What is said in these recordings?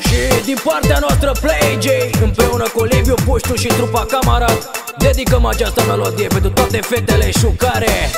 Și din partea noastră Play J Împreună cu Liviu Puștu și trupa Camarat Dedicăm această melodie pentru toate fetele șucare.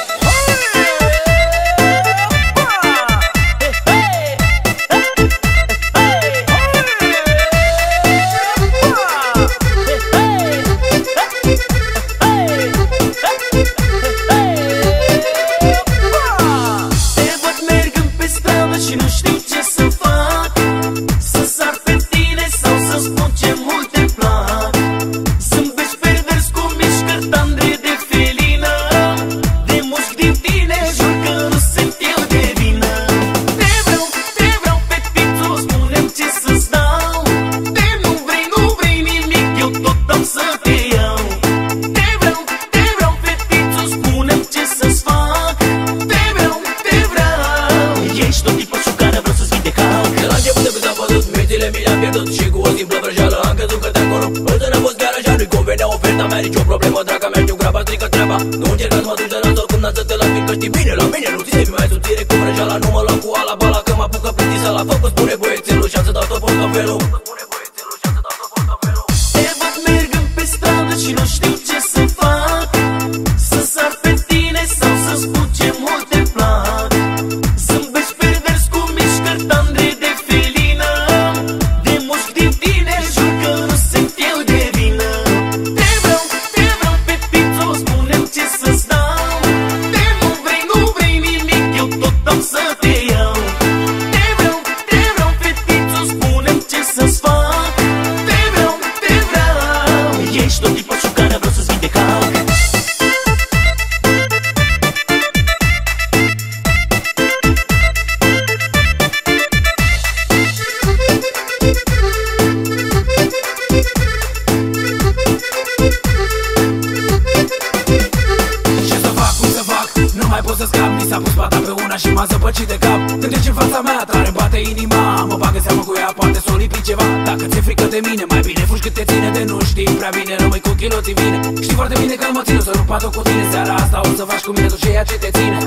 N-am mai nicio problemă, draga mea, nicio grabă, strică treaba. Nu încerca să mă duci de rând, oricum n-am să te las Fiindcă știi bine la mine, nu ți mai subțire Cu vrăjeala, nu mă lua cu ala bala Că mă apucă plictisă la făcut să scap Mi s-a pus pata pe una și m-a zăpăcit de cap. Când deci în fața mea tare bate inima. Mă bag în cu ea, poate să o lipi ceva. Dacă ți-e frică de mine, mai bine fugi cât te ține de nu știi Prea bine rămâi cu chiloții vine Știi foarte bine că mă țin, o să rup patul cu tine. Seara asta o să faci cu mine tot ceea ce te ține.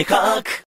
でかく。